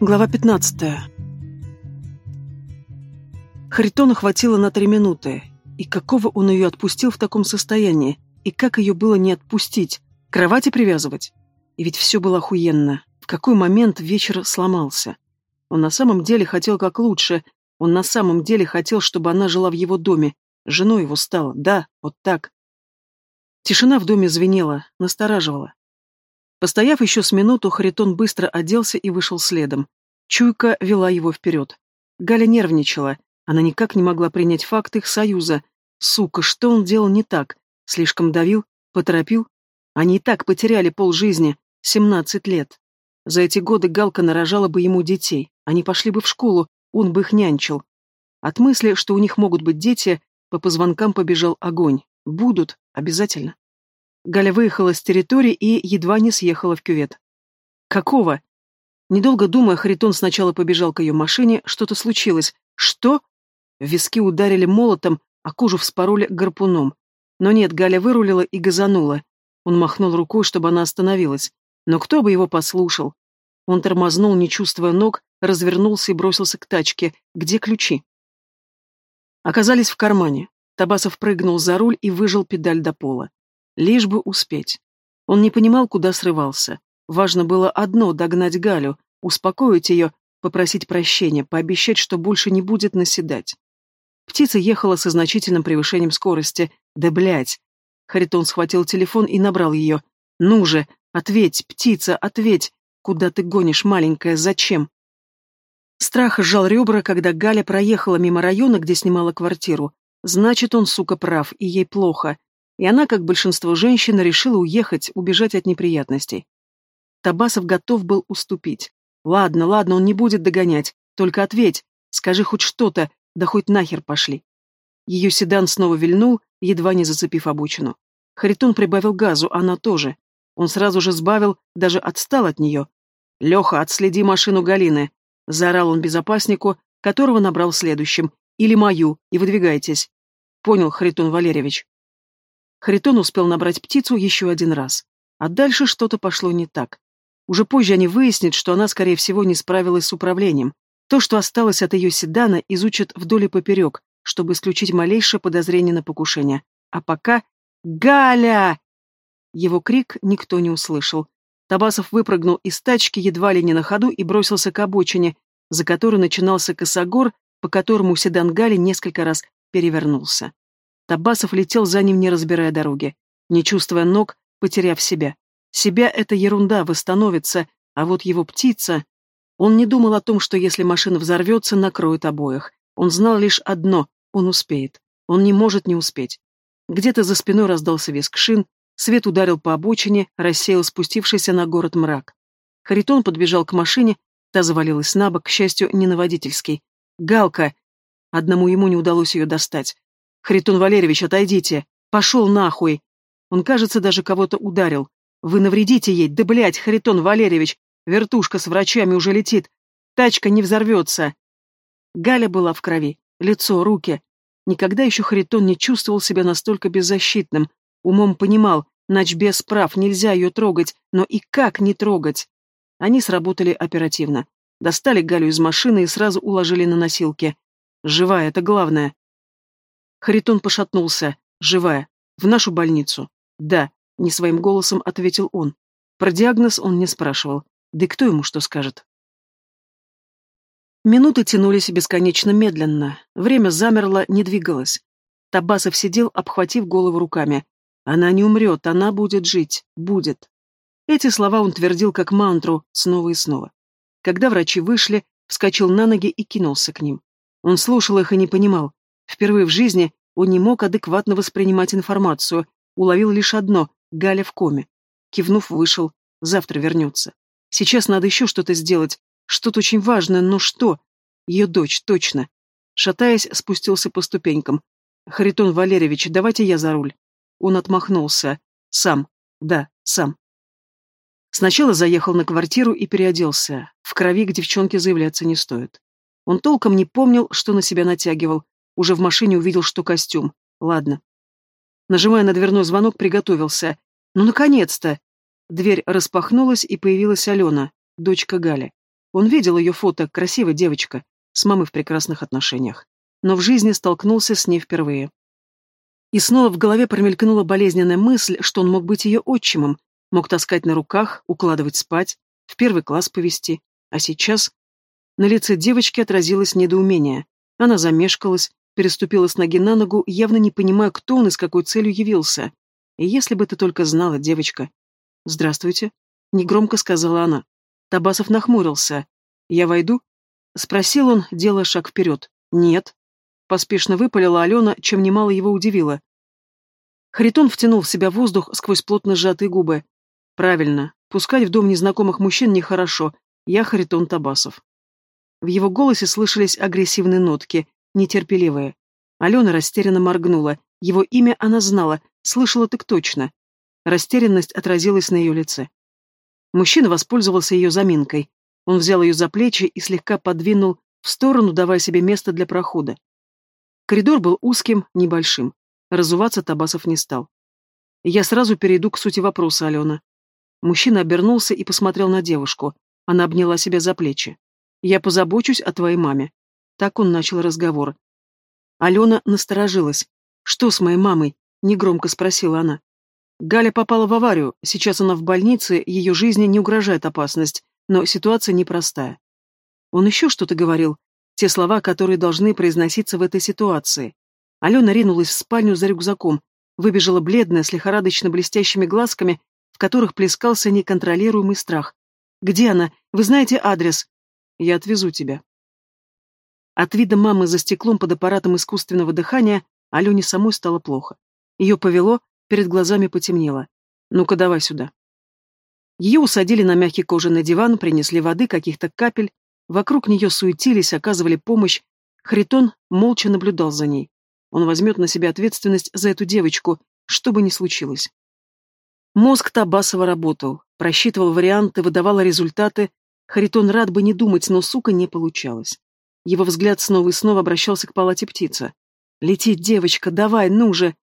Глава 15. Харитону хватило на три минуты. И какого он ее отпустил в таком состоянии? И как ее было не отпустить? К кровати привязывать? И ведь все было охуенно. В какой момент вечер сломался? Он на самом деле хотел как лучше. Он на самом деле хотел, чтобы она жила в его доме. Женой его стала. Да, вот так. Тишина в доме звенела, настораживала. Постояв еще с минуту, Харитон быстро оделся и вышел следом. Чуйка вела его вперед. Галя нервничала. Она никак не могла принять факт их союза. Сука, что он делал не так? Слишком давил? Поторопил? Они и так потеряли полжизни. Семнадцать лет. За эти годы Галка нарожала бы ему детей. Они пошли бы в школу, он бы их нянчил. От мысли, что у них могут быть дети, по позвонкам побежал огонь. Будут, обязательно. Галя выехала с территории и едва не съехала в кювет. «Какого?» Недолго думая, Харитон сначала побежал к ее машине, что-то случилось. «Что?» Виски ударили молотом, а кожу вспороли гарпуном. Но нет, Галя вырулила и газанула. Он махнул рукой, чтобы она остановилась. Но кто бы его послушал? Он тормознул, не чувствуя ног, развернулся и бросился к тачке. Где ключи? Оказались в кармане. Табасов прыгнул за руль и выжал педаль до пола. Лишь бы успеть. Он не понимал, куда срывался. Важно было одно — догнать Галю, успокоить ее, попросить прощения, пообещать, что больше не будет наседать. Птица ехала со значительным превышением скорости. Да блять! Харитон схватил телефон и набрал ее. «Ну же, ответь, птица, ответь! Куда ты гонишь, маленькая, зачем?» Страх сжал ребра, когда Галя проехала мимо района, где снимала квартиру. Значит, он, сука, прав, и ей плохо. И она, как большинство женщин, решила уехать, убежать от неприятностей. Табасов готов был уступить. Ладно, ладно, он не будет догонять. Только ответь, скажи хоть что-то, да хоть нахер пошли. Ее седан снова вильнул, едва не зацепив обочину. Харитон прибавил газу, она тоже. Он сразу же сбавил, даже отстал от нее. «Леха, отследи машину Галины!» — заорал он безопаснику, которого набрал следующим. «Или мою, и выдвигайтесь». «Понял, Харитон Валерьевич». Харитон успел набрать птицу еще один раз. А дальше что-то пошло не так. Уже позже они выяснят, что она, скорее всего, не справилась с управлением. То, что осталось от ее седана, изучат вдоль и поперек, чтобы исключить малейшее подозрение на покушение. А пока... «Галя!» Его крик никто не услышал. Табасов выпрыгнул из тачки едва ли не на ходу и бросился к обочине, за которой начинался косогор, по которому седан Гали несколько раз перевернулся. Табасов летел за ним, не разбирая дороги, не чувствуя ног, потеряв себя. Себя — это ерунда, восстановится, а вот его птица... Он не думал о том, что если машина взорвется, накроет обоих. Он знал лишь одно — он успеет. Он не может не успеть. Где-то за спиной раздался виск шин, свет ударил по обочине, рассеял спустившийся на город мрак. Харитон подбежал к машине, та завалилась на бок, к счастью, не на водительский. «Галка!» Одному ему не удалось ее достать. «Харитон Валерьевич, отойдите! Пошел нахуй!» Он, кажется, даже кого-то ударил. «Вы навредите ей! Да, блядь, Харитон Валерьевич! Вертушка с врачами уже летит! Тачка не взорвется!» Галя была в крови. Лицо, руки. Никогда еще Харитон не чувствовал себя настолько беззащитным. Умом понимал, без прав, нельзя ее трогать, но и как не трогать? Они сработали оперативно. Достали Галю из машины и сразу уложили на носилки. Живая, это главное. Харитон пошатнулся. Живая. В нашу больницу. Да, не своим голосом ответил он. Про диагноз он не спрашивал. Да кто ему что скажет? Минуты тянулись бесконечно медленно. Время замерло, не двигалось. Табасов сидел, обхватив голову руками. Она не умрет, она будет жить. Будет. Эти слова он твердил как мантру снова и снова. Когда врачи вышли, вскочил на ноги и кинулся к ним. Он слушал их и не понимал, Впервые в жизни он не мог адекватно воспринимать информацию, уловил лишь одно — Галя в коме. Кивнув, вышел. Завтра вернется. Сейчас надо еще что-то сделать. Что-то очень важное, но что? Ее дочь, точно. Шатаясь, спустился по ступенькам. «Харитон Валерьевич, давайте я за руль». Он отмахнулся. «Сам. Да, сам». Сначала заехал на квартиру и переоделся. В крови к девчонке заявляться не стоит. Он толком не помнил, что на себя натягивал, уже в машине увидел, что костюм. Ладно. Нажимая на дверной звонок, приготовился. Ну, наконец-то! Дверь распахнулась, и появилась Алена, дочка Гали. Он видел ее фото, красивая девочка, с мамой в прекрасных отношениях. Но в жизни столкнулся с ней впервые. И снова в голове промелькнула болезненная мысль, что он мог быть ее отчимом, мог таскать на руках, укладывать спать, в первый класс повести. А сейчас... На лице девочки отразилось недоумение. Она замешкалась, переступила с ноги на ногу, явно не понимая, кто он и с какой целью явился. Если бы ты только знала, девочка. «Здравствуйте», — негромко сказала она. Табасов нахмурился. «Я войду?» — спросил он, делая шаг вперед. «Нет». Поспешно выпалила Алена, чем немало его удивило. Харитон втянул в себя воздух сквозь плотно сжатые губы. «Правильно. Пускать в дом незнакомых мужчин нехорошо. Я Харитон Табасов». В его голосе слышались агрессивные нотки, нетерпеливые. Алена растерянно моргнула. Его имя она знала, слышала так точно. Растерянность отразилась на ее лице. Мужчина воспользовался ее заминкой. Он взял ее за плечи и слегка подвинул в сторону, давая себе место для прохода. Коридор был узким, небольшим. Разуваться Табасов не стал. Я сразу перейду к сути вопроса, Алена. Мужчина обернулся и посмотрел на девушку. Она обняла себя за плечи. Я позабочусь о твоей маме. Так он начал разговор. Алена насторожилась. «Что с моей мамой?» — негромко спросила она. Галя попала в аварию, сейчас она в больнице, ее жизни не угрожает опасность, но ситуация непростая. Он еще что-то говорил, те слова, которые должны произноситься в этой ситуации. Алена ринулась в спальню за рюкзаком, выбежала бледная, с лихорадочно блестящими глазками, в которых плескался неконтролируемый страх. «Где она? Вы знаете адрес?» Я отвезу тебя. От вида мамы за стеклом под аппаратом искусственного дыхания Алене самой стало плохо. Ее повело, перед глазами потемнело. «Ну-ка, давай сюда». Ее усадили на мягкий кожаный диван, принесли воды, каких-то капель. Вокруг нее суетились, оказывали помощь. Харитон молча наблюдал за ней. Он возьмет на себя ответственность за эту девочку, что бы ни случилось. Мозг Табасова работал, просчитывал варианты, выдавал результаты, Харитон рад бы не думать, но, сука, не получалось. Его взгляд снова и снова обращался к палате птицы. «Лети, девочка, давай, ну же!»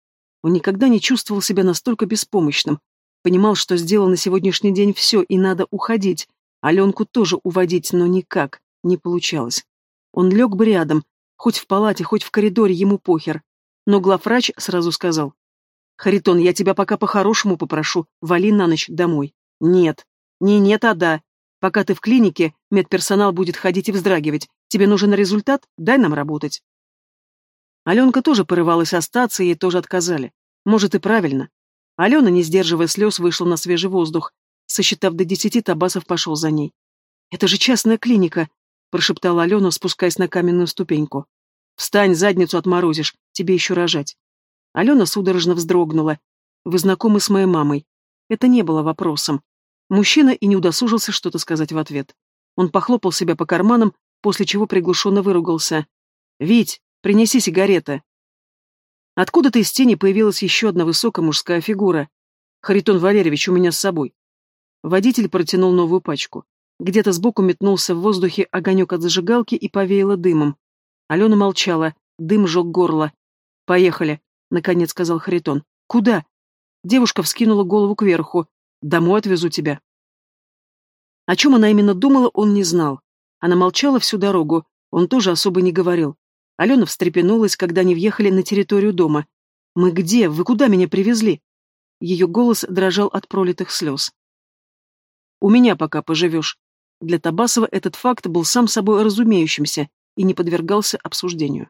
Он никогда не чувствовал себя настолько беспомощным. Понимал, что сделал на сегодняшний день все, и надо уходить. Аленку тоже уводить, но никак, не получалось. Он лег бы рядом, хоть в палате, хоть в коридоре, ему похер. Но главврач сразу сказал. «Харитон, я тебя пока по-хорошему попрошу, вали на ночь домой». «Нет». «Не нет, а да. Пока ты в клинике, медперсонал будет ходить и вздрагивать. Тебе нужен результат? Дай нам работать. Аленка тоже порывалась остаться, ей тоже отказали. Может, и правильно. Алена, не сдерживая слез, вышла на свежий воздух. Сосчитав до десяти, Табасов пошел за ней. «Это же частная клиника», — прошептала Алена, спускаясь на каменную ступеньку. «Встань, задницу отморозишь, тебе еще рожать». Алена судорожно вздрогнула. «Вы знакомы с моей мамой?» Это не было вопросом. Мужчина и не удосужился что-то сказать в ответ. Он похлопал себя по карманам, после чего приглушенно выругался. «Вить, принеси сигареты!» Откуда-то из тени появилась еще одна высокая мужская фигура. «Харитон Валерьевич у меня с собой». Водитель протянул новую пачку. Где-то сбоку метнулся в воздухе огонек от зажигалки и повеяло дымом. Алена молчала, дым жег горло. «Поехали», — наконец сказал Харитон. «Куда?» Девушка вскинула голову кверху. Домой отвезу тебя. О чем она именно думала, он не знал. Она молчала всю дорогу, он тоже особо не говорил. Алена встрепенулась, когда они въехали на территорию дома. «Мы где? Вы куда меня привезли?» Ее голос дрожал от пролитых слез. «У меня пока поживешь». Для Табасова этот факт был сам собой разумеющимся и не подвергался обсуждению.